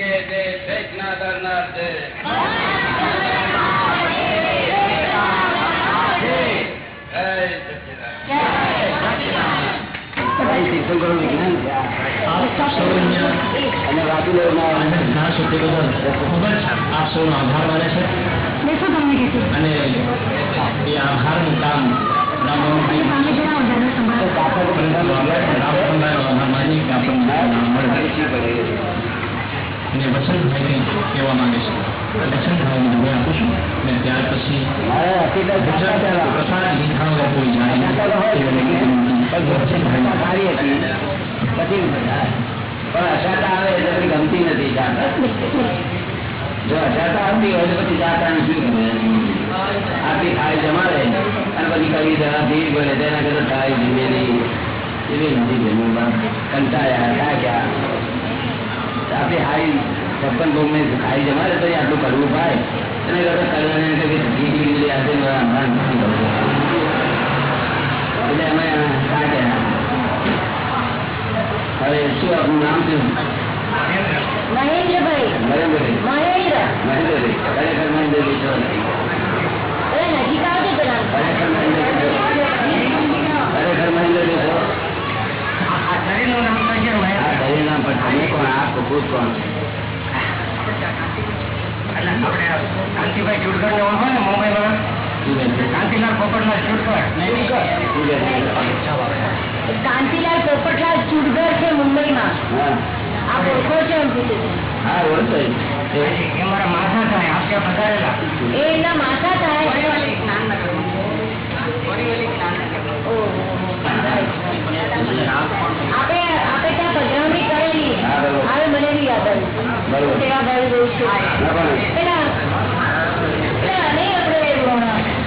કે જે છે. અને વાસુદેવના આનંદ સુધી બદલ ખૂબ જ આપ સૌનો આભાર. માને છે અને એ આભારનું કામ રામભાઈ આભાર. માની કે આપણને નામ મળે અને વસંતભાઈને કહેવા માંગે છે વસંતભાઈને હવે આપું છું ને ત્યાર પછી ગુજરાત પ્રસાદ લીધા કોઈ જાય પછી પણ અશાતા આવે એટલે ગમતી નથી જાતા જો અશાતા આવતી હોય તો પછી જાતા શું ગમે આટલી થાય જમાડે અને પછી કવિ જરા ધીર બોલે તેના કરતા થાય જમે નહીં એવી નથી જમીન કંટાળ્યા થાક્યા આપણી હારી છપ્પન ભોગ ને હારી જમાડે તો આટલું કરવું પાય અને કરવાને એટલે અમે થાક્યા હવે શું આપનું નામ શું મહેન્દ્રભાઈ. મહેન્દ્રભાઈ. મહેન્દ્ર મહેન્દ્રભાઈ. ખરેખર મહેન્દ્રભાઈ છો અરે નજીક આવજો જરા ખરેખર મહેન્દ્રભાઈ છો ખરેખર મહેન્દ્રભાઈ છો આ શરીરનું નામ પણ તમે કોણ આ કપૂર કોણ કાંતિભાઈ ચુડકર ને ઓળખો ને મુંબઈમાં શું કહે છે? કાંતિલાલ પોપટલાલ ચુડકર શું કહે છે? કાંતિલાલ પોપટલાલ ચુડગર છે મુંબઈમાં હા આપ ઓળખો છો એમ પૂછે છે હા ઓળખો છે. એ મારા માથા થાય આપ ત્યાં પધારેલા એ એમના માથા થાય ઓહો. આપે આપે ત્યાં પધરામણી કરેલી હા, બરોબર. હવે મને બી યાદ બરોબર. આવ્યું સેવા ભાવી બહુ છે ના પણ પેલા પેલા નહીં આપણે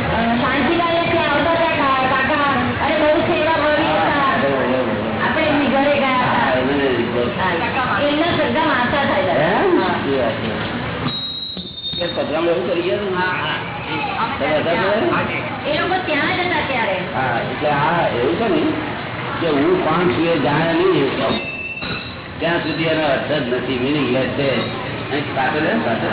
અ, શાંતિલાલ ને ત્યાં આવતા હતા કા- કાકા અને બહુ સેવા ભાવી હતા બરોબર, બરોબર. આપણે એમની ઘરે ગયા હા, હતા એમને રિપોર્ટ. હા. એમના સગા માસા થાય એમ? હા. શું વાત છે? કે પધરામણી એવું કરી ગયા તમે હતા ત્યારે? એ લોકો ત્યાં જ હતા ત્યારે હા એટલે આ એવું છે ને કે હું કોણ છું એ જાણે નહીં ત્યાં સુધી એનો અર્થ જ નથી મિનિંગલેસ છે અહીં સાથે રહે ને સાથે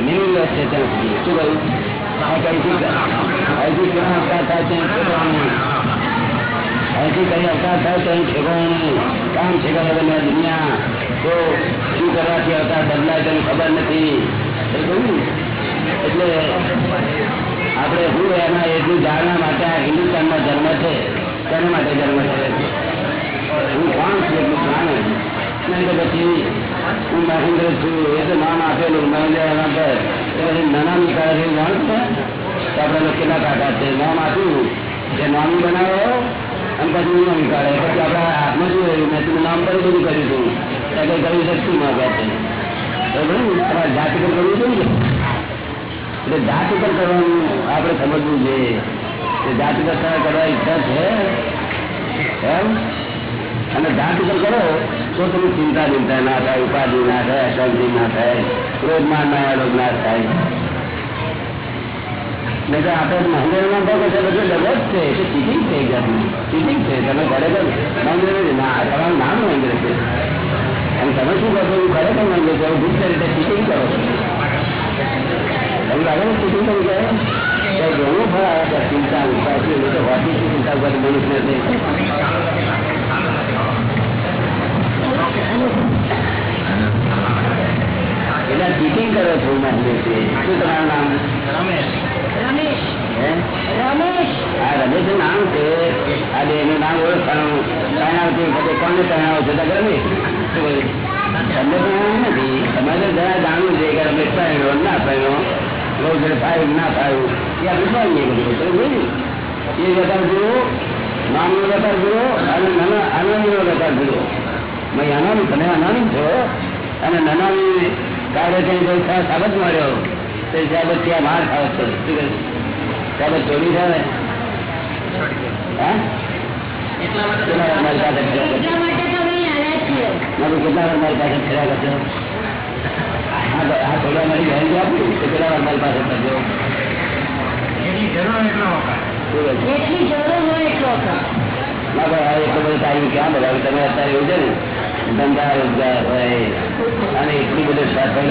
મિનિંગલેસ છે ત્યાં સુધી શું કહ્યું અહીંથી અહીંથી ક્યાં અવતાર થાય ત્યાં ઠેકવાનું અહીંથી કઈ અવતાર થાય ત્યાં ઠેકવાનું નહીં કામ ઠેકાય વગર દુનિયા તો શું કરવાથી બદલાય તેની ખબર નથી? એટલે આપણે હું એના એટલું જાણવા માટે આ હિન્દુસ્તાનમાં જન્મ છે. તેના માટે જન્મ છે? હું કોણ છું એટલું જાણે? નહીં તો પછી હું મહેન્દ્ર છું. એ તો નામ આપેલું, મહેન્દ્ર એના પર પછી નાના નીકાળે છે જાણ છે? આપણે કેટલા કાકા છે? નામ આપ્યું. કે નામી બનાવો અને પછી હું નામી કાઢે પછી આપણે હાથમાં શું રહ્યું? મેં તું નામ પર બધું કર્યું હતું. એટલે કરી કર્યું મારા શું તમારે જાત ઉપર કરવું જોઈએ એટલે જાત ઉપર કરવાનું આપણે સમજવું જોઈએ જાત ઉપર કરવા ઈચ્છા છે એમ અને જાત ઉપર કરો તો તમે ચિંતા ચિંતા ના થાય ઉપાધિ ના થાય અશાંતિ ના થાય ક્રોધમાન ના રોગ ના થાય નહીં તો આપણે મંદિરમાં ભાગો છે બધું ડબલ જ છે એટલે ચીટિંગ છે એક ચીટિંગ છે તમે ઘરે નથી. ના નામ મંદિર છે અને તમે શું કરશો એવું ખરેખર મહેન્દ્ર છું ગુપ્ત રીતે ચીટિંગ કરો છો. તમને લાગે ને ચીટિંગ કરી જાય તો ઘણું ફળ આવે છે. ચિંતા ઉપાય એ તો હોતી છે ચિંતા ઉપર મનુષ્ય એટલે ચીટિંગ કરો છો મહેન્દ્ર છે. શું તમારું નામ? રમેશ. રમેશ રમેશ. આ રમેશનું નામ છે. આજે એનું નામ ઓળખાણું. તણાવથી પછી કોને તણાવ છે? રમેશ શું તો એવું નથી તમારે જરા જાણવું છે કે અમે પહેર્યો ના પહેર્યો રોજ ફાયું ના ફાયું એ આપણે જાણીએ બધું એ વેપાર જુઓ નામનો વેપાર જુઓ અને આનંદનો વેપાર જુઓ ભાઈ અનામી તમે અનામી છો અને નાનામી કાર્ય કરી પૈસા સાબત માર્યો તે સાહેબ ત્યાં માર ખાવ છો સાહેબ ચોરી થાય હા? એટલા માટે મારું કેટલા વાર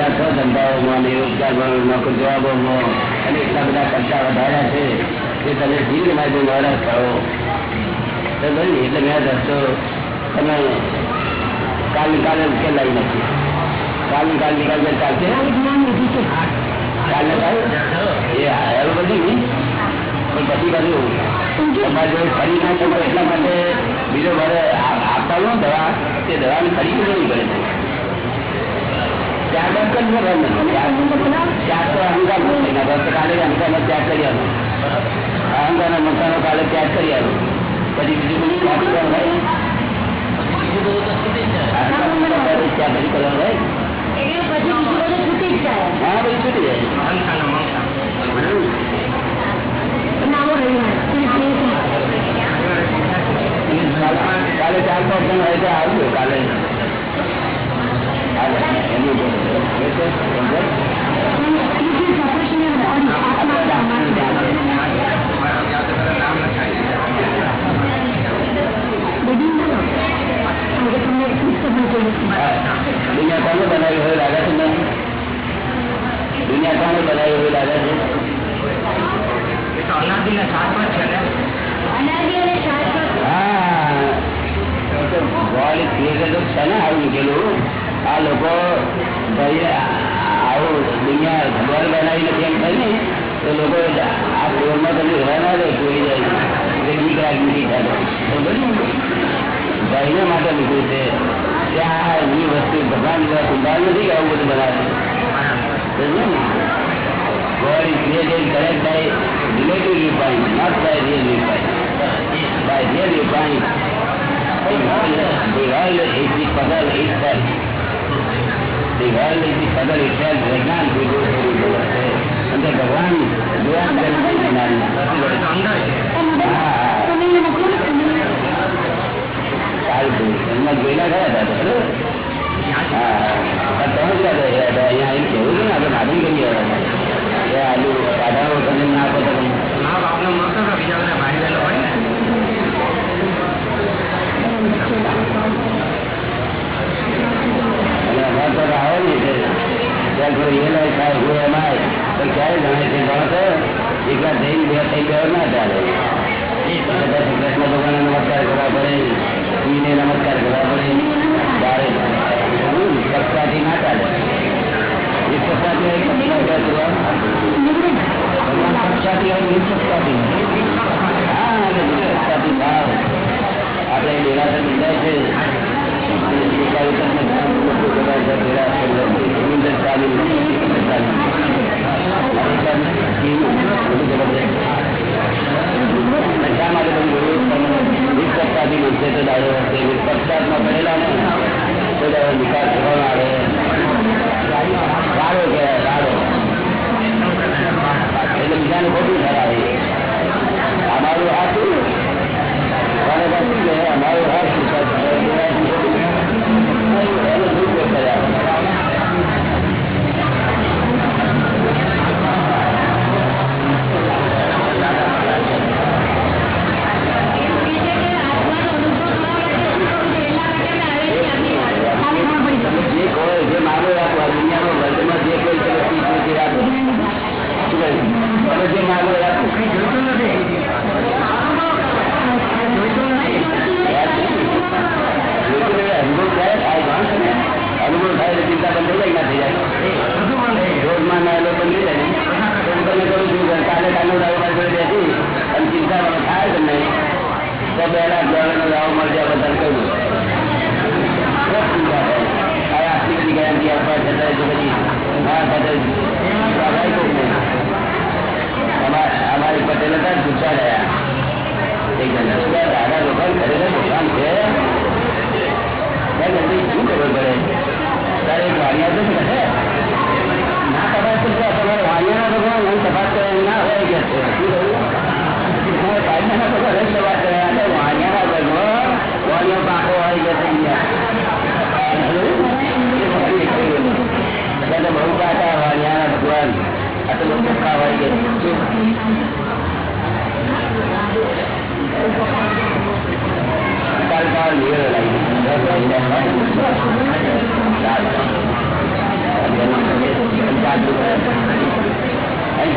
તો ધંધાઓમાં અને રોજગારમાં જવાબોમાં. અને એટલા બધા ખર્ચા છે કે તમે જીવ મારી નારાજ એટલે મેં રસ્તો તમે કાલ નિકાલે ઉકેલ લાવી નાખીએ કાલ નિકાલ નિકાલ ચાલશે કાલ નિકાલ એ હાયર બધી. પણ પછી ફરી એટલા માટે બીજો મારે આપતા લો દવા તે દવાને ફરી કરવી પડે. છે ત્યારબાદ કરવું ત્યાગ તો અહંકાર નથી કાલે અહંકાર ત્યાગ કરી આવ્યો અહંકાર મકાનો કાલે ત્યાગ કરી આવ્યો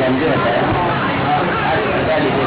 સુનિલને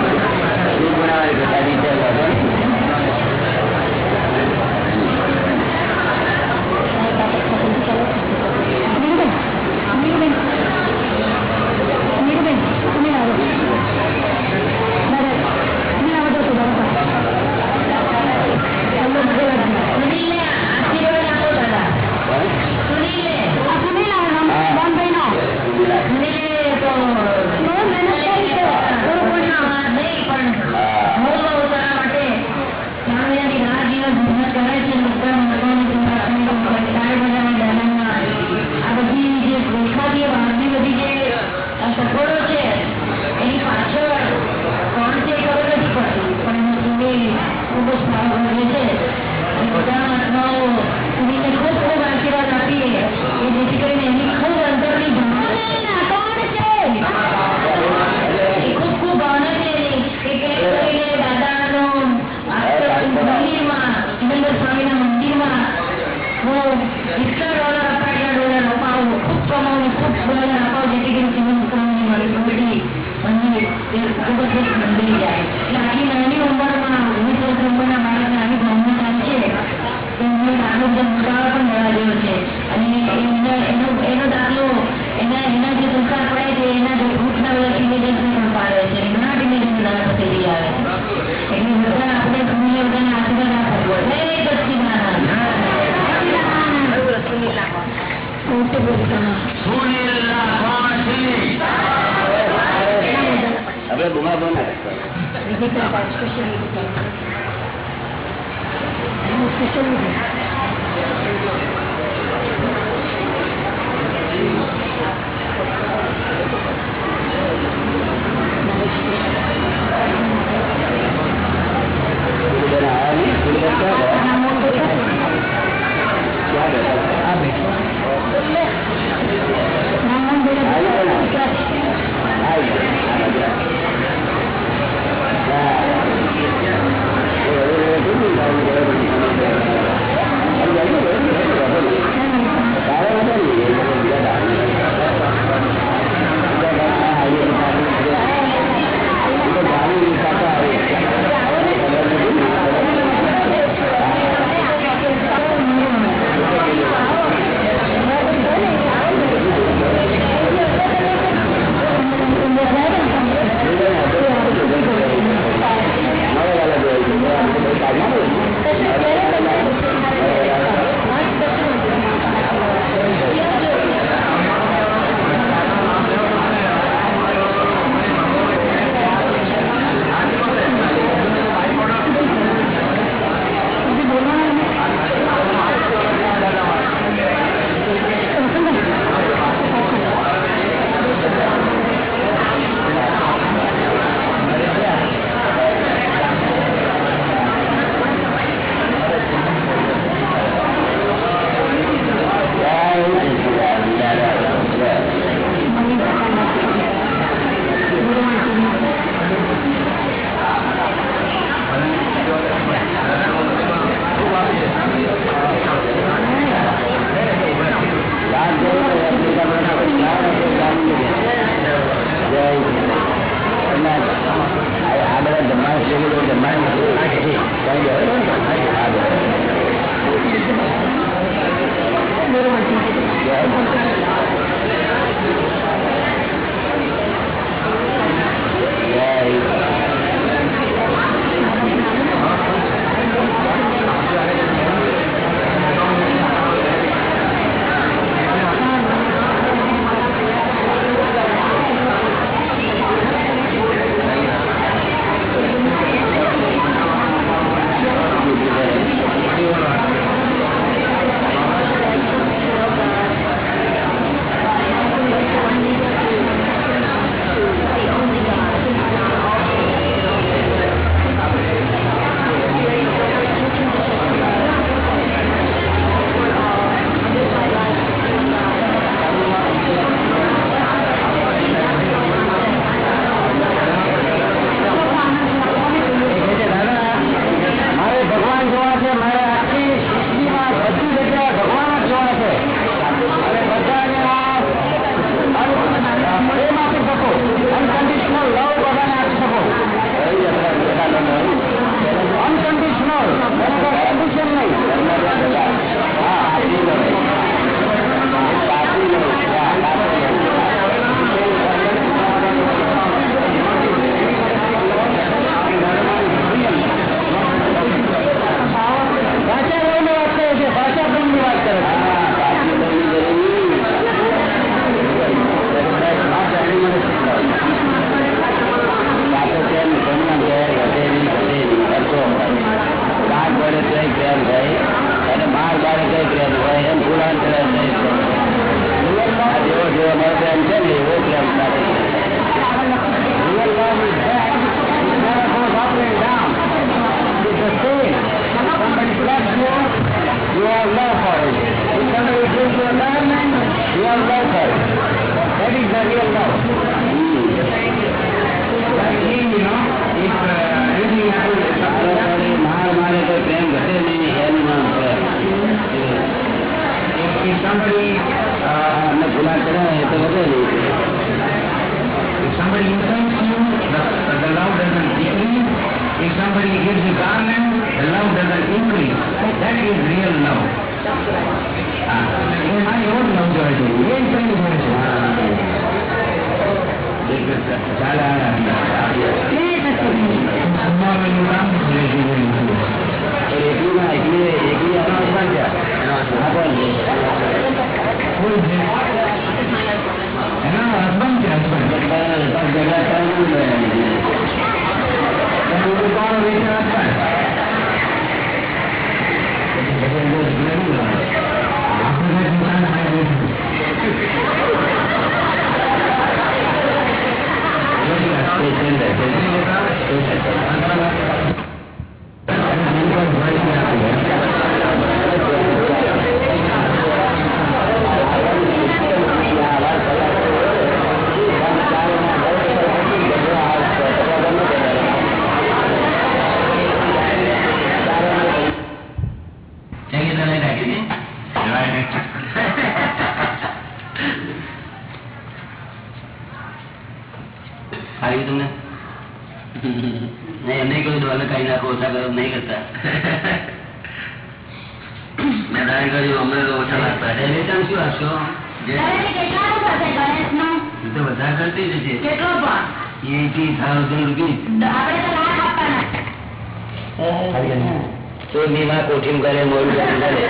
માં કોઠી કરે મોડું કરે.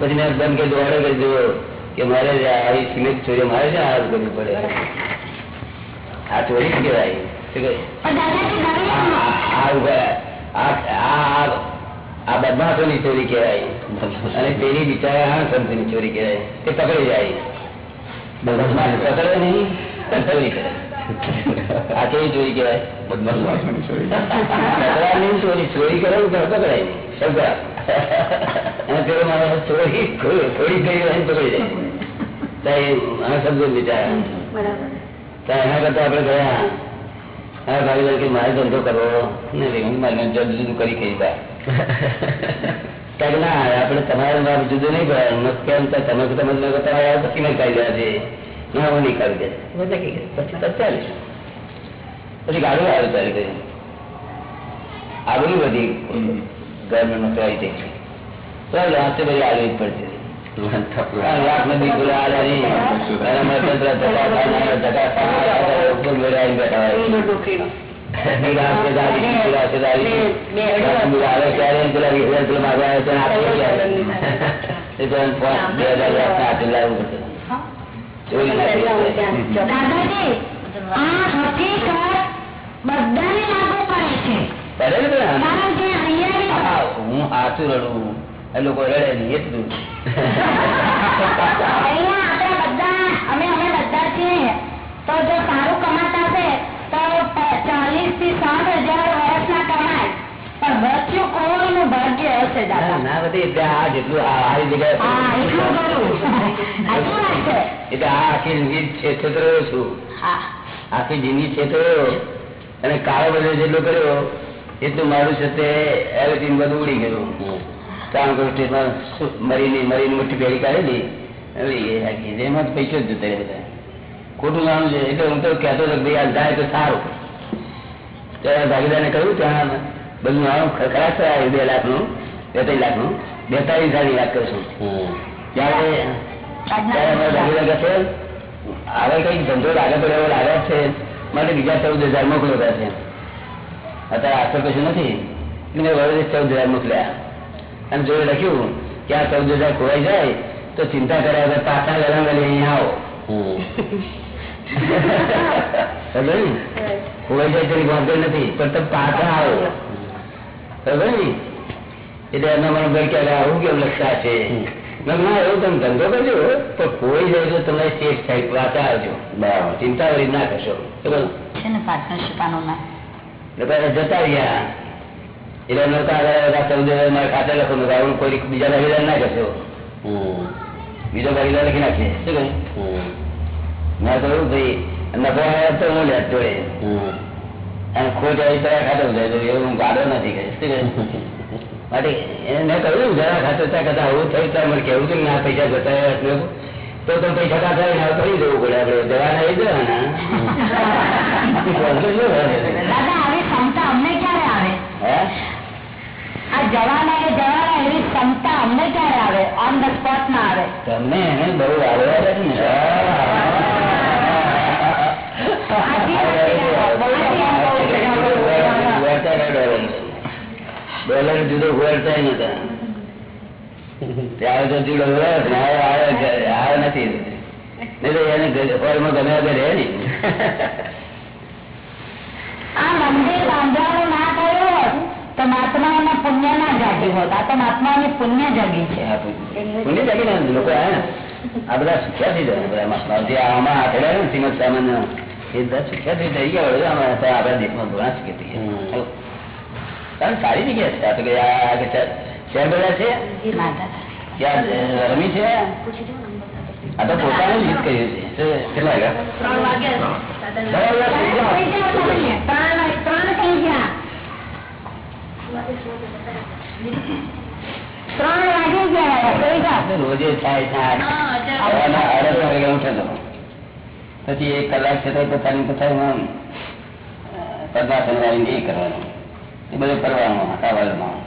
પછી મેં બંધ કે દોડે કે જુઓ કે મારે આવી સિમેન્ટ ચોરી મારે છે આ કરવી પડે? આ ચોરી જ કહેવાય? શું કહે? પણ દાદાજી આ- ગણેશનું આ ઊભા આ- આ- આ બદમાશોની ચોરી કહેવાય. અને પેલી બિચારા આ સંતની ચોરી કહેવાય. તે પકડી જાય. બદમાશ. પકડે નહીં ચોરી કરે. આ કેવી ચોરી કહેવાય ચોરી ચોરી કરાવી પકડાય શબ્દ સમજા અને પેલો માણસ ચોરી થોડી કરી હોય પકડી જાય અમે સમજો બિચારા એના કરતા આપણે ગયા હા ભાઈ કે મારે ધંધો કરવો નથી હું મારે જુદું જુદું કરી બા ના આપણે તમારે મારે જુદું નહીં પડે કેમ તમે તમે તમે તમારે પછી મેં રહ્યા છે ના હું નહીં કાઢી દે બધા કે પછી તો ચાલે પછી ગાડું આવ્યું ચાલે કરી આ બધી બધી ગવર્મેન્ટ નોકરી થઈ છે તો લાસ્ટ બધી આવી જ પડશે લાખ નદી પેલા આલ્યા નહીં એના માટે પેલા ધક્કા ખાનારા ધક્કા ખાનારા ઉપર મેળાવીને બેઠા હોય નિરાશ છે દારી, નિરાશ છે દારી. પેલા આવે ત્યારે એમ પેલા વીસ હજાર પેલા માગવા આવે ત્યારે આપી જાય. એ તો એમ પાંચ, બે હજાર દાદાજી આ હકીકત બધાને લાગુ પડે છે હા, હાચું રડું એ લોકો રડે નહીં એટલું તો જો સારું કમાતા છે તો ચાલીસથી સાત હજાર પણ બચ્યું કોઈનું ભાગ્ય હશે ના, બધી એટલે આ જેટલું આ આ જગ્યાએ હા એટલું કરું સાચી વાત છે? એટલે આ આખી જિંદગી છેતરો છું. આખી જિંદગી છેતરો અને કાળો બધો જેટલો કર્યો એટલું મારું છે તે એવરીથિંગ બધું ઉડી ગયું. કે સ્ટેટમાં મરીની મરીની મુઠ્ઠી ભેળી કાઢેલી? ઉડી ગઈ આખી એમાં પૈસો જ જતો બધા. ખોટું નામ છે. એટલે હું તો કહેતો હતો ભાઈ આ જાય તો સારું. ત્યારે ભાગીદારને કહ્યું ત્યાં બધું નામ ખરાબ થયા બે લાખનું બેતાલીસ લાખનું. બેતાલીસ સાડી લાખ કરશું ત્યારે અમારા છે આગળ કંઈક ધંધો લાગે પડે એવો લાગે છે માટે બીજા ચૌદ હજાર મોકલો છે. અત્યારે આશર કશું નથી. મેં વડોદરા ચૌદ હજાર મોકલ્યા. અને જોડે લખ્યું કે આ ચૌદ હજાર ખોવાઈ જાય તો ચિંતા કર્યા વગર પાછા ગરમ ગલી અહીંયા આવો. ખોવાઈ જાય તેની વાંધો નથી પણ તમે પાછા આવો. એટલે એના મને ભાઈ કે આવું કેમ લક્ષા છે ના એવું તમે ધંધો કરજો પણ કોઈ જાય તમે સેફ સાઈડ વાંચા આવજો બરાબર. ચિંતા કરી ના કરશો. જતા રહ્યા. એટલે એમને તો આગળ બધા ચૌદ હજાર મારે ખાતે લખો મેં કોઈ બીજા ભાગીદાર ના કરશો. બીજો ભાગીદાર લખી નાખીએ. શું કહ્યું મેં કહ્યું ભાઈ નફો તો હું લેતો જોડે. અને ખોટ આવી તારા ખાતે ઉધાર એવું હું ગાડો નથી કહે એને કહ્યું જરા ખાતે ત્યાં કદાચ આવું થયું ત્યાં મને કેવું કે ના પૈસા કીધું, તો તો પૈસા કાઢા ને કરી દેવું પડે આપણે જવાના. એ જવાના તમને એને બહુ દાદા આવી ક્ષમતા અમને ક્યારે આવે હે? આ જવાના એ જવાના એવી ક્ષમતા અમને ક્યારે આવે ઓન ધ સ્પોટ ના આવે તમને એને બહુ આવડે છે ને ડોલર જુદો ફોડતા નતા ત્યારે તો જુદો આવ્યો નથી. એને હોલમાં ગમે તે રહે ને. આ મંદિર બાંધવાનું ના કર્યું હોત તો મહાત્માઓના પુણ્ય ના જાગી હોત. આ તો મહાત્માઓની પુણ્ય જાગી છે. પુણ્ય. જાગી ને લોકો આ આ બધા સુખ્યા થઈ જાય બધા મહાત્માઓ જે આમાં આથડે ને શ્રીમદ સામાન્ય એ બધા સુખ્યા થઈ થઈ ગયા આપણા દેશમાં ઘણા થઈ ગયા કારણ સારી જગ્યા છે આ તો કે આ કે શહેર શહેર બધા છે? ના દાદા ત્યાં રમી છે? આ તો પોતાનું જીત કર્યું છે. શું- કેટલા વાગ્યા? ત્રણ વાગ્યા ત્રણ વાગ્યા થઈ ગયા. ત્રણ ત્રણ થઈ ગયા ત્રણ વાગી ગયા થઈ ગયા રોજે થાય થાય સવારના અડસ વાગે ઉઠે તો. પછી એક કલાક છે તો પોતાની પોતાનું પદ્માસન વાળી નહીં કરવાનું. એ બધું કરવાનું હકાવાલમાં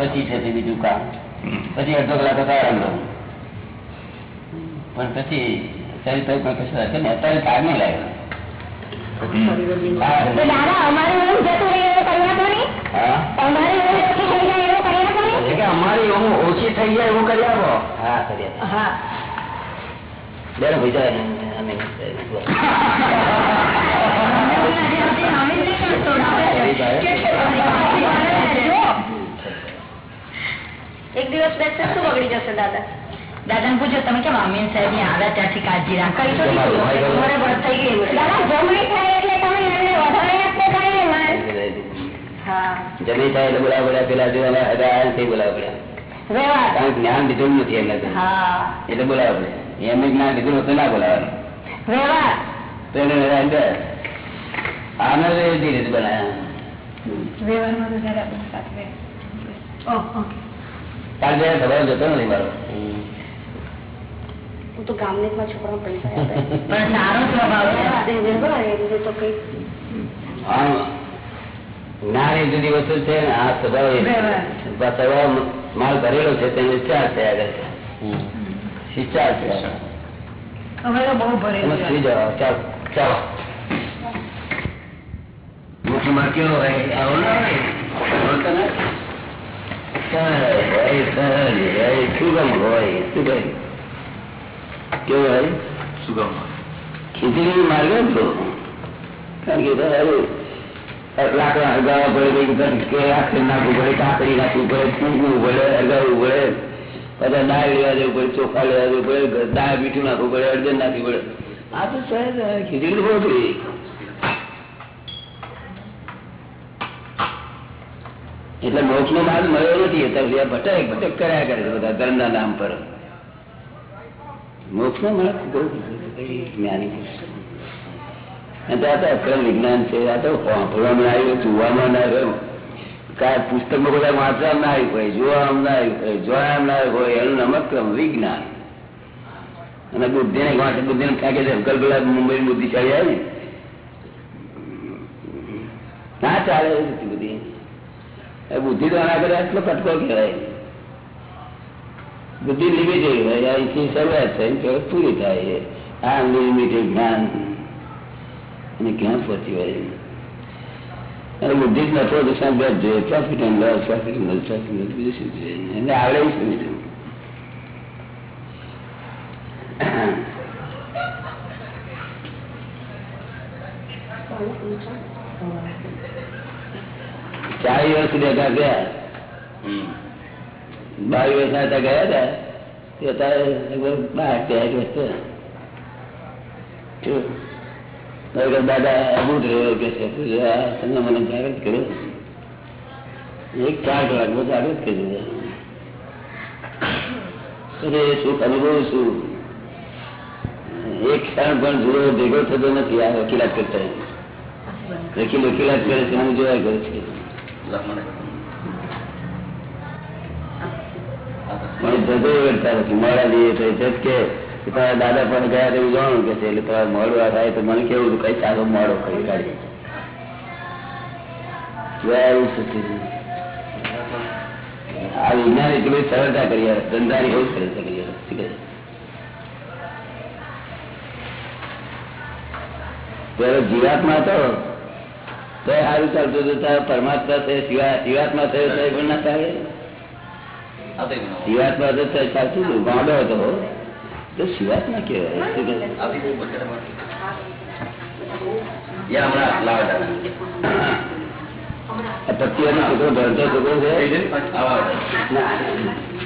પછી છે તે બીજું કામ. પછી અડધો કલાક તો આરામ પણ પછી શરીર તો કશું હશે ને અત્યારે નહીં લાગે અમારી ઓછી થઈ જાય એવું કરી આપો ને એટલે કે અમારી ઊંઘ ઓછી થઈ જાય એવું કરી હા કરી હા. બેન ભાઈ જાય અમે એક દિવસ બેસશે શું બગડી જશે દાદા દાદા ને પૂછો તમે કેમ અમીન સાહેબની આવ્યા ત્યાંથી કાળજી રાખ તો તમારે બસ થઈ ગઈ જમણી થાય એટલે તમે એમને વધારે જમી થાય એટલે. બોલાવ પડ્યા. પેલા જો બોલાવ પડ્યા. કારણ જ્ઞાન લીધું નથી એમને એટલે બોલાવ પડે એમને જ્ઞાન લીધું હોત ના બોલાવાનું. આનંદ તો એને અંદર આને કે ખબર જતો નથી મારો. હું તો ગામની માં છોકરા પણ સારો સ્વભાવ છે. જુદી વસ્તુ આ સ્વભાવ સ્વભાવ માલ તેને ચાર છે આગળ. છે. હવે તો બહુ છે. ચાલો ચાલો. મુખમાં કેવો હોય આવો ના હોય. ના હોય કે લાકડા નાખવું પડે કાકડી નાખવું પડે ફૂંકવું પડે હગાવવું પડે બધા દાળ લેવા પડે ચોખા લેવા જવું પડે દાળ મીઠું નાખવું પડે અડધન નાખવી પડે આ તો સાહેબ ખીચડી બહુ એટલે મોક્ષ નો માર્ગ મળ્યો નથી અત્યારે ભટક ભટક કર્યા કરે છે બધા ધર્મના નામ પર. મોક્ષ નો માર્ગ બહુ જ્ઞાની આ તો અક્રમ વિજ્ઞાન છે, આ તો વાપરવામાં આવ્યું, જોવામાં ના આવ્યું. કાંઈ પુસ્તકમાં બધા વાંચવામાં ના આવ્યું હોય, જોવામાં ના આવ્યું હોય, જોવામાં ના આવ્યું હોય, એનું નામ અક્રમ, વિજ્ઞાન. અને બુદ્ધિને વાંચે, બુદ્ધિને ફેંકે છે કલ્પના મુંબઈ બુદ્ધિશાળી આવી? ને ના ચાલે બુદ્ધિ તો આના કરે એટલો કટકો કહેવાય. બુદ્ધિ લિમિટેડ હોય અહીંથી શરૂઆત થાય પૂરી થાય આ લિમિટેડ જ્ઞાન. અને ક્યાં પહોંચી હોય અને બુદ્ધિ જ નફો નુકસાન બે જોઈએ. Profit and loss profit and loss profit and loss બીજું શું જોઈએ? એને આવડે જ ચાલીસ વર્ષ સુધી હતા ગયા. બાવીસ વર્ષના હતા ગયા હતા. તે અત્યારે? દાદા અભૂત રહ્યો કે છે. તમે મને જાગૃત કર્યો. એક ચાર કલાકમાં જાગૃત કર્યું. અરે સુખ અનુભવું છું? એક ક્ષણ પણ જુઓ ભેગો થતો નથી આ વકીલાત કરતા. વકીલ વકીલાત કરે છે હું જોયા કરું છું. દાદા પણ ગયા તો એવું જાણું કે એટલે તમારે મોડું આ થાય તો મને કેવું કઈ સારો મોડો કઈ કાઢી. આ વિજ્ઞાન એટલી સરળતા કરી ધંધાની બહુ સરળતા કરી કહે? પેલો જીવાત્મા હતો તો એ સારું ચાલતું હતું તારે પરમાત્મા થયો શિવા- જીવાત્મા થયો તો એ પણ ના ચાલે જીવાત્મા તો ચાલ- ચાલતું હતું ગાંડો હતો તો શિવાત્મા કેવાય શું કહે? આ પતિઓનો છોકરો ભણતો છોકરો છે ના.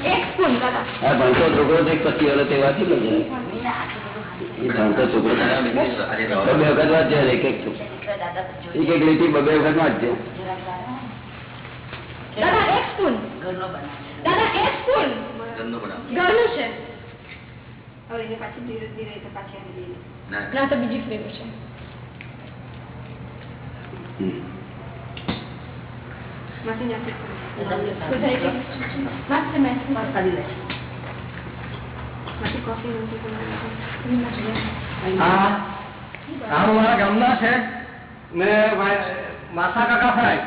એક સ્પૂન દાદા આ ભણતો છોકરો છે પતિઓનો તે વાંચી લો જરા. એ ભણતો છોકરો છે. બબે વખત વાંચે એક એક છોકરો. એક એક લીટી બબે વખત વાંચે દાદા એક સ્પૂન. દાદા એક સ્પૂન. ઘરનું છે. હવે એને પાછી ધીરે ધીરે તો પાછી આવી જઈએ. ના. તો બીજી છે. માસી કોફી નથી આ આ મારા ગામના છે. ને ભાઈ માસા કાકા થાય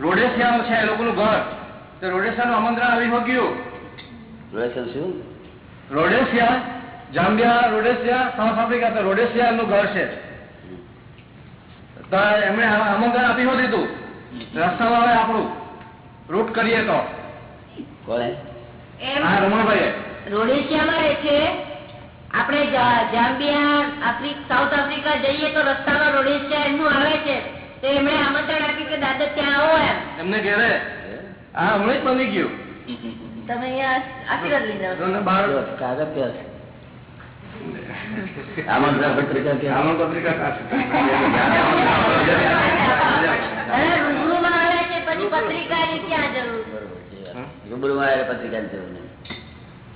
રોડેસિયાનો છે એ લોકોનું ઘર. તો રોડેસિયાનું આમંત્રણ આવી ગયું. રોશન શું? રોડેસિયા જામ્બિયા રોડેસિયા સાઉથ આફ્રિકા તો રોડેસિયાનું ઘર છે. તો એમણે આમંત્રણ આપી હતું રસ્તામાં આવે આપણું. રૂટ કરીએ તો. કોણે? રમણભાઈ રોડેશિયામાં રહે છે. આપણે જામ્બિયા આફ્રિક સાઉથ આફ્રિકા જઈએ તો રસ્તામાં રોડેશિયા એમનું આવે છે. તો એમણે આમંત્રણ આપ્યું કે દાદા ત્યાં આવો એમ. એમને ઘેરે? હા હમણાં જ બની ગયું. તમે આશીર્વાદ પત્રિકા ની પત્રિકા ક્યાં જરૂર. રૂબરૂમાં આવેલા પત્રિકાની જરૂર નહીં.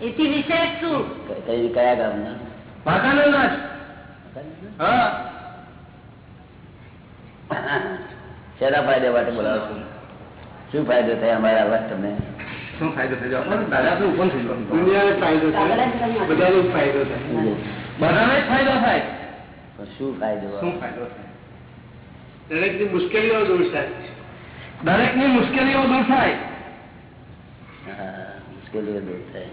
એથી વિશેષ શું? કઈ કયા ગામના? ભાકાનંદના. હા. શેના ફાયદા માટે બોલાવો? છો શું ફાયદો થાય અમારા અવાજ તમને? શું ફાયદો દુનિયાને ફાયદો થાય. બધાને ફાયદો થાય. બધાને ફાયદો થાય. શું ફાયદો શું ફાયદો થાય? દરેકની મુશ્કેલીઓ દૂર થાય. દરેકની મુશ્કેલીઓ દૂર થાય. હા, મુશ્કેલીઓ દૂર થાય.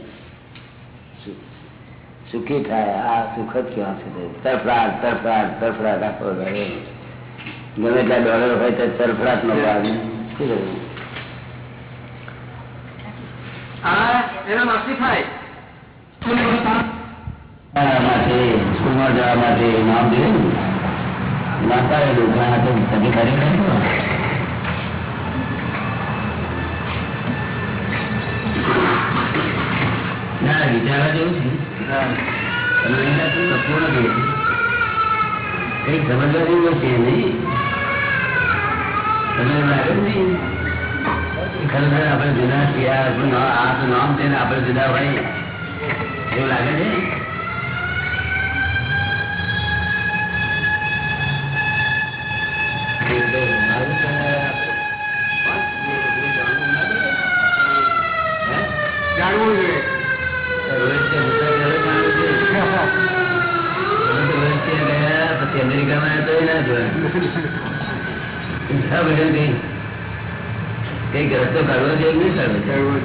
સુખી. થાય આ સુખ જ ક્યાં છે તરફડાટ તરફડાટ તરફડાટ આખો ગમે એટલા ડોલર હોય તો તરફડાટ નો ભાગ. શું કહ્યું? સ્કૂલમાં જવા માટે નામ દે નામ પાડેલું પણ આ વિચારવા જેવું છે સમજવા જેવું છે. નહીં. તમને લાગે નહીં? ખરેખર આપણે જુદા છીએ આ આપણું તો નામ છે ને આપણે જુદા હોય એવું લાગે છે જાણવું જોઈએ પછી અમેરિકામાં તો ના કંઈક રસ્તો કાઢવો જોઈએ કાઢવો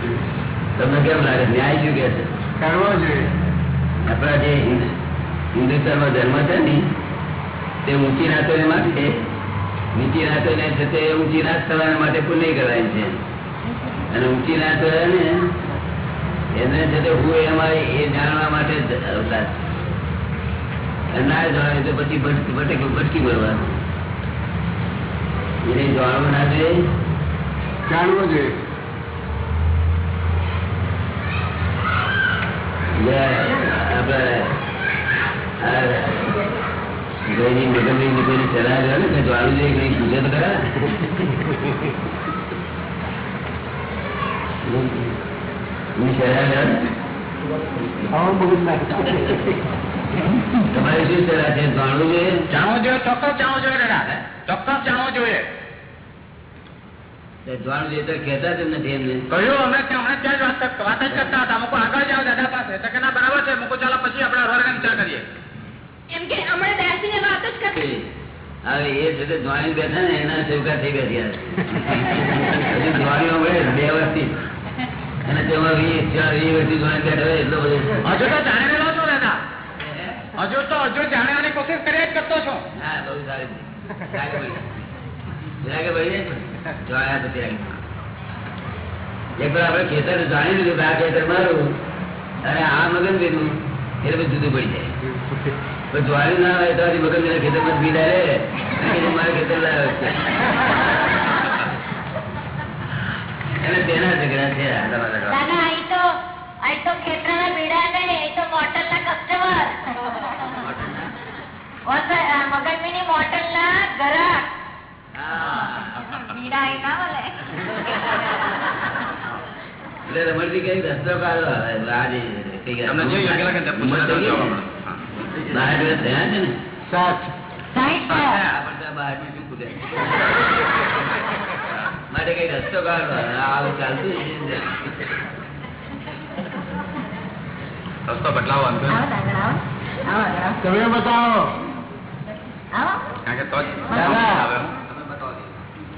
તમને કેમ લાગે? ન્યાય શું કે છે? જોઈએ. આપણા જે હિન્દ- હિન્દુસ્તાનમાં ધર્મ છે ને તે ઊંચી નાતોને માટે નીચી નાતોને છે તે ઊંચી નાત થવા માટે પુણ્ય કરાય છે. અને ઊંચી રાત ને એને છે તે હું એમાં એ જાણવા માટે અવતાર ના જાણે તો પછી ભટકી ભટકી ભરવાનું એને જાણવું ના જોઈએ જાણવું જોઈએ આપડે ગઈની મગજની નીકળેલી સલાહ છે ને જાણવું જોઈએ કંઈ પૂછે તો ખરા સલાહ ને? ના તમારી શું સલાહ છે જાણવું જોઈએ? જાણવો જોઈએ ચોક્કસ જાણવો જોઈએ દાદા. ચોક્કસ જાણવો જોઈએ. તે જોવાનું જે તો કહેતા જ નથી એમને. કહ્યું અમે ત્યાં હમણાં ત્યાં જ વાત કર- વાત જ કરતા હતા. મૂકો આગળ જાઓ દાદા પાસે. તો કે ના બરાબર છે. મૂકો ચાલો પછી આપણે હરવારનો વિચાર કરીએ. એમ કે હમણાં બેસીને વાત જ કરતી હવે એ છે તે જોવાની બેઠા ને એના સેવકા થઈ ગયા હજુ જોવાની મળે બે વર્ષથી. અને તેમાં વીસ ચાર વીસ વર્ષથી જોવાની બેઠા હોય એટલો બધો હજુ તો જાણેલો છું દાદા હજુ તો હજુ જાણવાની કોશિશ કર્યા જ કરતો છો. હા બહુ સારી. એક વાર ખેતર જાણી લીધું કે આ ખેતર મારું અને આ મગન દીધું એટલે બધું જુદું પડી જાય. પણ ના હોય તો મગન ખેતરમાં પી ડાલે મારા મારે ખેતર લાવ્યો છે અને તેના ઝઘડા છે આ તમારા જોડે. દાદા અહીં તો અહીં તો ખેતરના બીડા નહીં અહીં તો મોટલના કસ્ટમર મગનમીની મોટલના ગ્રાહક હા બીડા અહીં ના મળે એટલે રમણજી કઈ રસ્તો કાઢો હવે. આ જે થઈ ગયા. તમને જે યોગ્ય લાગે તે પૂછો, ઉંમર થઈ ગઈ જવાબ ને? મળે. બાર વર્ષ થયા છે ને સાત સાઈઠ છે. આ પૂછે? માટે કઈ રસ્તો કાઢો. આવું ચાલતું રસ્તો બદલાવો. તમે બતાવો.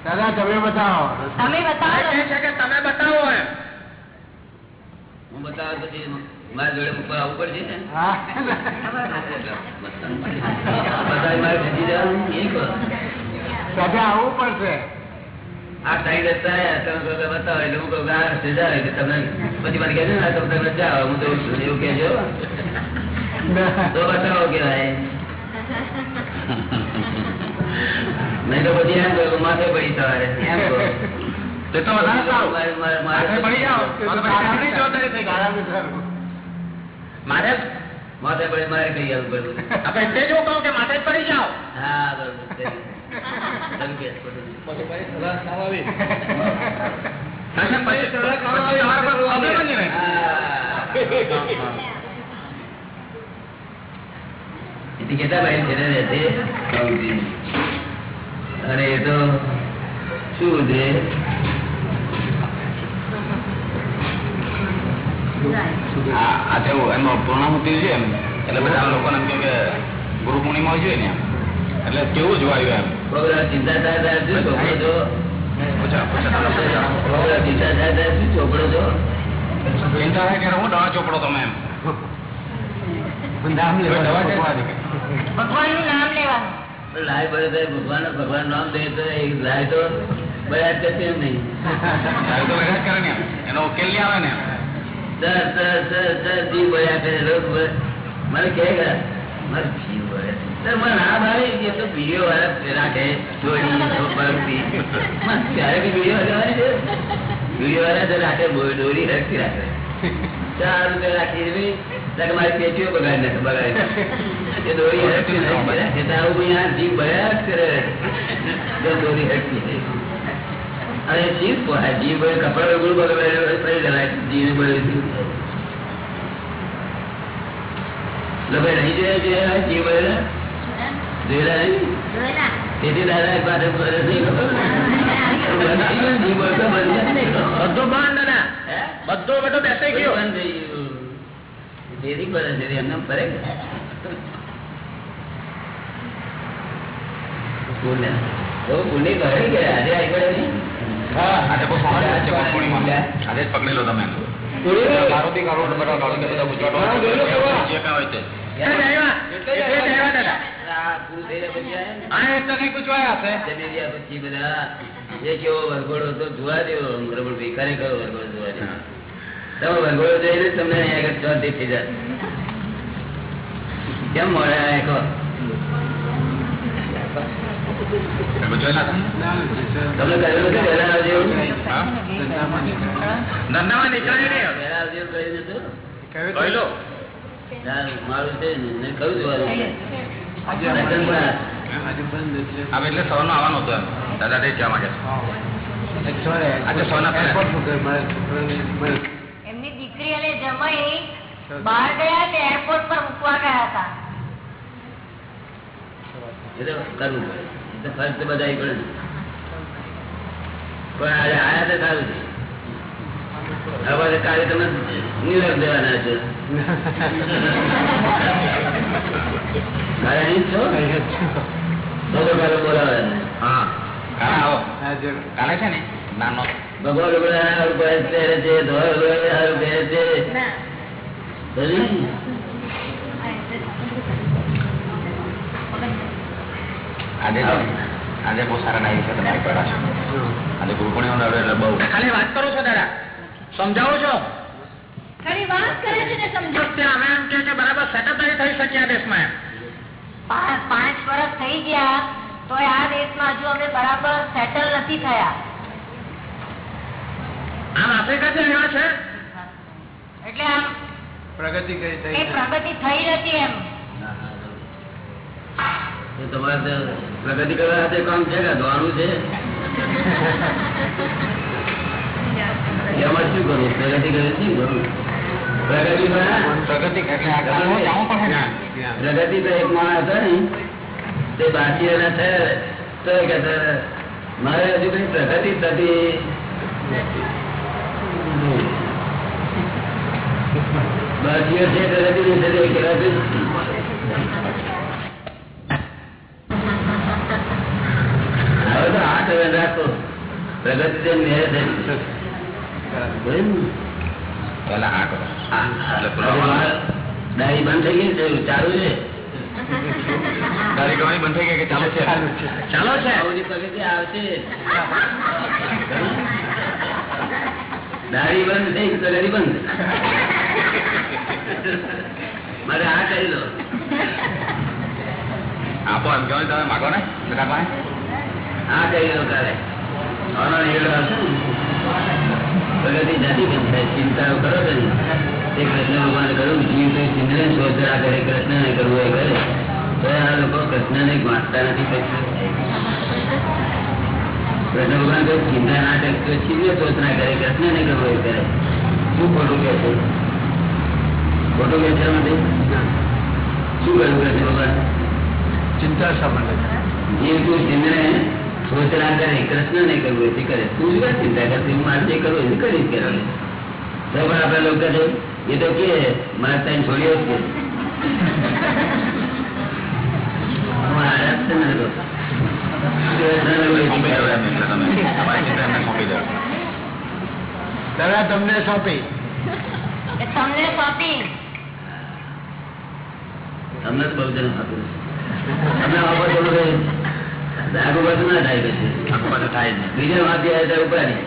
દાદા. તમે બતાવો. તમે બતાવો. તમે બતાવો એમ. હું બતાવું પછી મારી જોડે ઉપર આવવું પડશે ને? હા. મારે ખેંચી જવાનું એ કહો. આવવું પડશે. આ સાઈડ રસ્તા તમે બતાવો એટલે હું કહું આ રસ્તે એટલે તમે પછી મને કહેજો ને તમે તમે જાઓ હું તો એવું કહેજો. તો બતાવો કેવાય નહીં તો પછી એમ કહ્યું માથે પડી સવારે. એમ કહો. મારે- મારે- માથે પડી તો મારે માથે. આપણે તે જ હું કે માથે જ પડી જાઓ. હા બરોબર છે. તમે કહે છો. કારણ કે પછી પછી તમારા પર problem જ નહીં રહે. હા. એથી કેટલા ભાઈ છે ને રહેશે? સૌથી. અને એ તો શું છે આ આ એમાં પૂર્ણાહુતિ છે એમ. એટલે બધા લોકોને એમ કે ગુરુ પૂર્ણિમા હોય છે ને એમ. એટલે કેવું જોવાયું એમ. ચિંતા થાય ત્યારે હું દવા ચોપડો તમે એમ. છે? લેવા નામ લેવાનું. લાય પડે તો ભગવાન ભગવાન નામ દે તો એ લાય તો બળ્યા કરશે નહીં? ને એનો ઉકેલ નહીં આવે ને એમ સર સર સર સર જીવ બળ્યા કરે રોજ બળ- મને કહે કે મારે જીવ બળે સર મને ના ભાવે એ તો વીડિયો વાળા રાખે દોડી તો પરથી મને ત્યારે બી વીડિયો હટાવવાની છે વીડિયો વાળા તો રાખે બો- દોરી હરખી રાખે ચાર રૂપિયા રાખી ભાઈ તાકે મારી પેટીઓ બગાડી નાખે બગાડી એ દોરી હરખી રાખી રાખે તો આવું કોઈ આ જીવ બળ્યા જ કરે જો દોરી હરખી થઈ અને જીવ પોહાય જીવ ભાઈ કપડા વગર બગડે ફરી જવાય જીવ બળે લોકો નહીં જોયા જોયા જીવ બળે જોયેલા નહીં તેથી દાદા પાસે ફરે નહીં ખબર. બંધ. બધું દાદા હે? બધું બધું બેસાઈ બંધ થઈ ગયું. તેથી ફરે છે, એમને ફરે કે? પુણ્ય. કરે કે આજે આવી પડે નહીં? આજે પૂર્ણિમા આજે જ પકડી લો તમે. મારો બી કાઢો બધા ગુજરાત જે કાંઈ હોય તે કેમ મળે નતું? કહ્યું ના, એટલે આવવાનો હતો દાદા તે જવા માંગે. એમની દીકરી અને જમાઈ બહાર ગયા તે એરપોર્ટ પર મૂકવા ગયા હતા કરવું પડે તો બધાય. પણ આજે આયા તો સારું છે. હવે કાલે તમે ન્યુયોર્ક દેવાના છો. કાલે અહીં છો? તો તો બોલાવે હા. કાલે આવો. કાલે છે ને? નાનો. ભગવાન છે છે ના સમજી? આજે આજે બહુ સારા નાઈ છે તમારી પેડા છે. આજે ગુરુ પૂર્ણિમા એટલે બહુ. ખાલી વાત કરો છો દાદા. સમજાવો છો? ખાલી વાત કરે છે ને સમજો અમે એમ કે છે બરાબર સેટઅપ નહીં થઈ શક્યા દેશમાં એમ. પાંચ પાંચ વર્ષ થઈ ગયા તો આ દેશમાં હજુ અમે બરાબર સેટલ નથી થયા. આમ આફ્રિકા જે એવા છે? એટલે આમ પ્રગતિ કઈ એ પ્રગતિ થઈ નથી એમ. તમારે તો પ્રગતિ કરવા સાથે કામ છે કે ધોવાનું છે? એમાં શું કરવું? પ્રગતિ કરે શું કરવું? પ્રગતિ પ્રગતિ તો એક માણસ હતો ને તે બાકી એના થયા તો એ મારે હજુ કઈ પ્રગતિ જ થતી બાકીઓ છે પ્રગતિ નહીં થતી એ કહેવાતું જ હવે તો હાથ હવે રાખો. પ્રગતિ દાઢી બંધ થઈ ગઈ ચાલુ છે? બંધ થઈ ગઈ કે ચાલુ છે? ચાલો છે. પ્રગતિ આવશે. દાઢી બંધ થઈ બંધ. મારે આ કરી લો. આપો એમ કહેવાય તમે માગો ને? બધા પાસે? આ કરી લો કાલે આનો નિવેડો આવશે ને પ્રગતિ જાતિ બંધ થાય ચિંતાઓ કરો છો ને તે કૃષ્ણ ભગવાને કહ્યું જીવ તો ચિંતને શોધરા કરે કૃષ્ણ ને કરવું એ કરે તો આ લોકો કૃષ્ણ ને વાંચતા નથી પછી કૃષ્ણ ભગવાન કહ્યું ચિંતા ના કરે ચિંતને શોધ ના કરે કૃષ્ણ ને કરવું એ કરે શું ખોટું કે છે ખોટું કે છે એમાંથી? શું કહ્યું કૃષ્ણ ભગવાન ચિંતા સંબંધ જીવ તું ચિંતને સોચના કરે કૃષ્ણ ને કરવું એથી કરે. તું જ ચિંતા કરતી હું મારે જે કરવું એ કરીશ કે તો પણ આપડે લોકો છે એ તો કે મારે ત્યાં છોડ્યો જ તો. દાદા તમને સોંપી. તમને સોંપી. અમને જ બહુ જણ આપ્યું અમને આપો તો બધે આગુ બાજુ ના થાય પછી. આખું થાય બીજા વાંચી આવે ત્યારે ઉપાડી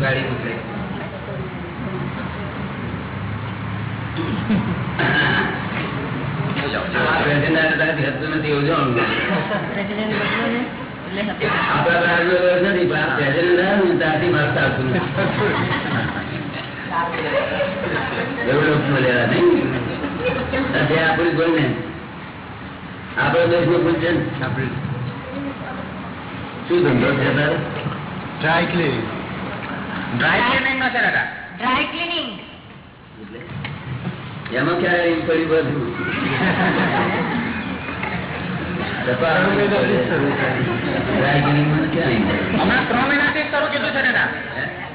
ગાડી મૂકે દેશ નો? શું ધંધો છે ડ્રાય ક્લિનિંગ નો? છે દાદા ડ્રાય ક્લીનિંગ એમાં ક્યારે એમ પડી બધું? ત્રણ મહિનાથી જ શરૂ કીધું છે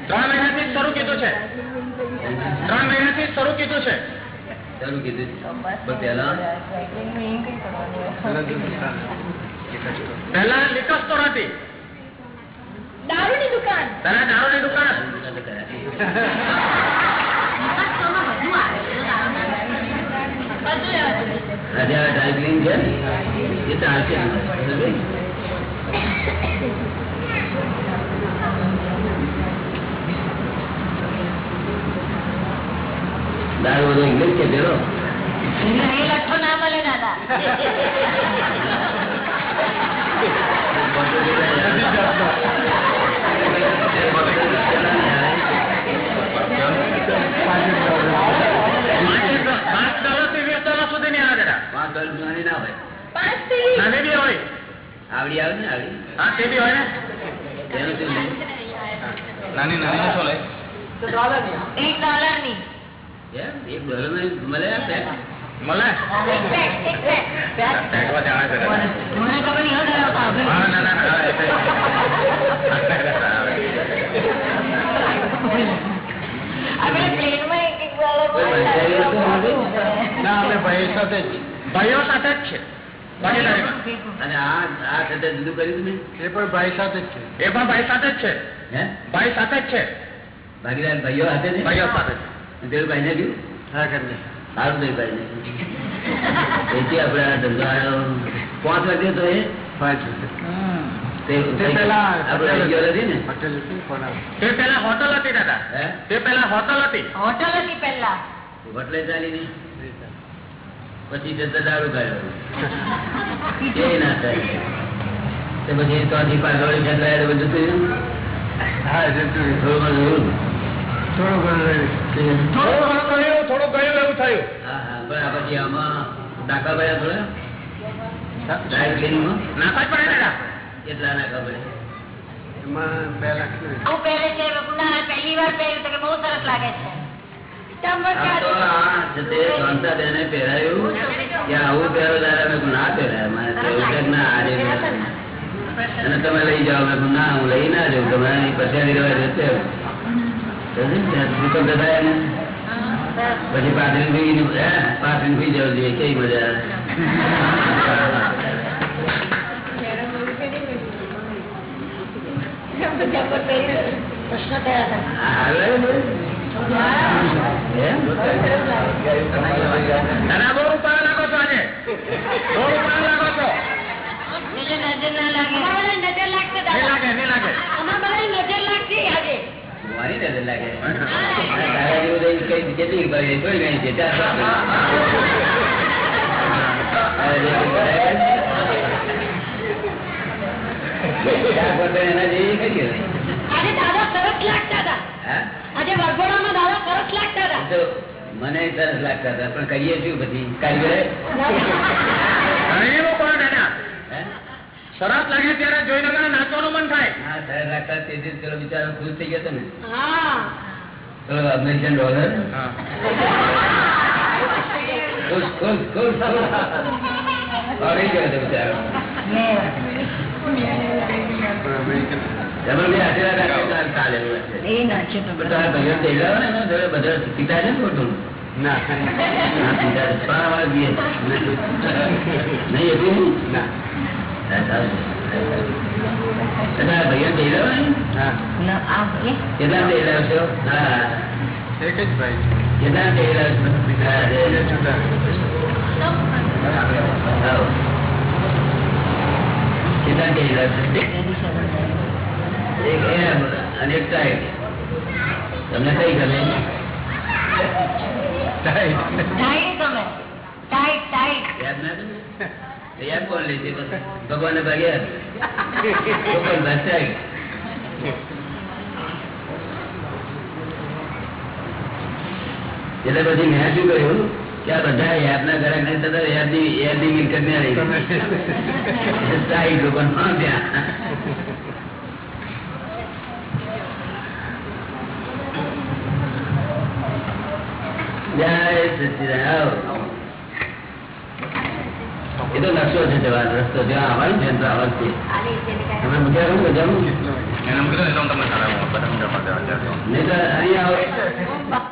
ત્રણ મહિનાથી જ શરૂ કીધું છે. ત્રણ મહિનાથી જ શરૂ કીધું છે. કીધું પહેલા? પહેલા લિકર સ્ટોર દારૂની દુકાન. પહેલા દારૂની દુકાન dry cleaning છે? એ ચાલશે દારૂ બધો ઇંગ્લિશ કે પેલો? લઠ્ઠો ના મળે દાદા. પાંચ પાંચ ડોલરથી વીસ ડોલર સુધી ની આવે દાદા પાંચ ડોલર નાની ના હોય. નાની બી હોય. આવડી આવે ને આવડી? હા તે બી હોય ને? એનું શું નાની નાની શું લે એક ડોલરની એક ડોલરમાં મળે મળે. મને ખબર નહીં ના ના ના આપણે પ્લેનમાં એક એક ડોલર? ના અમે ભાઈ સાથે જ. ભાઈઓ સાથે જ છે. અને આ આ સાથે જુદું કર્યું ને એ પણ ભાઈ સાથે જ છે. એ પણ ભાઈ સાથે જ છે. હે? ભાઈ સાથે જ છે. ભાગીદાર ભાઈઓ હાથે છે ભાઈઓ સાથે પેલું ભાઈ ને ગયું હા કરીને સારું નહીં ભાઈ ને એથી આપણે આ ધંધો આવ્યો પાંચ વાગે તો એ? પાંચ હતી. પેલા હોટલ હતી દાદા. પેલા હોટલ હતી. હોટલ હતી પેલા હોટલે ચાલી નહીં પછી જતા દારૂ કાઢ્યો એ ના થાય. તે પછી ત્યાંથી પાછળ ખેતરાય બધું થયું. હા જતું થોડું ઘણું થોડું ઘણું થોડું ઘણું ગયું થોડું ગયું એવું થયું. હા હા પણ પછી આમાં ટાકા ભર્યા થોડા? ડ્રાય ક્લીનમાં નાખવા જ પડે ને કેટલા નાકા ભર્યા એમાં બે લાખ હું પહેરે છે પહેલી વાર પહેર્યું તો કે બહુ સરસ લાગે છે. પહેરાયું કે આવું પહેરો દાદા ના પહેરાય ના આજે અને તમે લઈ જાઓ મેં ના હું લઈ ના જાઉં તમે પછાડી રહેવા જશે પછી પાથરી પાથરી ભી જવું જોઈએ કેવી મજા પ્રશ્ન થયા હતા આ આવે ને? એમ? દાદા બહુ રૂપાળા લાગો છો આજે બહુ રૂપાળા લાગો છો એટલે નજર ના લાગે નજર લાગશે નહીં લાગે નહીં લાગે અમારા બધા નજર લાગશે આજે મારી નજર લાગે તારા જેવું તો કઈ કેટલી ભાઈ જોઈ ગઈ છે ચાર પાંચ તારા જેવું કરાય ને? ચાર પાંચ એના જેવી કરી દાદા સરસ લાગતા હતા મને સરસ લાગતા હતા પણ કહીએ શું બધી કારીગરે? ઘણી એવું કરો દાદા હે? સરસ લાગે ત્યારે જોઈને મને નાચવાનું મન થાય. હા સરસ લાગતા તેથી જ બિચારો ખુશ થઈ ગયો ને. હા. પેલો અમેરિકન ડોલર. ખુશ ખુશ ખુશ. ખુશ ગયો બિચારો. અમેરિકન કેટલા. કેટલા તેડ્યા છો હા, બીજા તે- જુદા આવો. કેટલા તેડ્યા છો એક એમ અને ટાઈટ તમને કઈ ગમે? ના? ભગવાનને ભાગ્યા. ભગવાન ભાગ્યા. એટલે પછી મેં શું કહ્યું કે આ બધા યાદના ઘરે નહીં થતા યાદની યાદની મિલકત ને રહી. સાઈ લોકો ત્યાં જય સચિદાન આવો. એ તો નકશો છે જવાનો રસ્તો જ્યાં આવવાનું છે તો આવવાનું છે તમે મૂક્યા કરો ને બજારમાં? એને મૂકી દો ને તો હું તમને સારા હું બધા સમજાવવા જવા જવા. નહીં તો અહીં આવો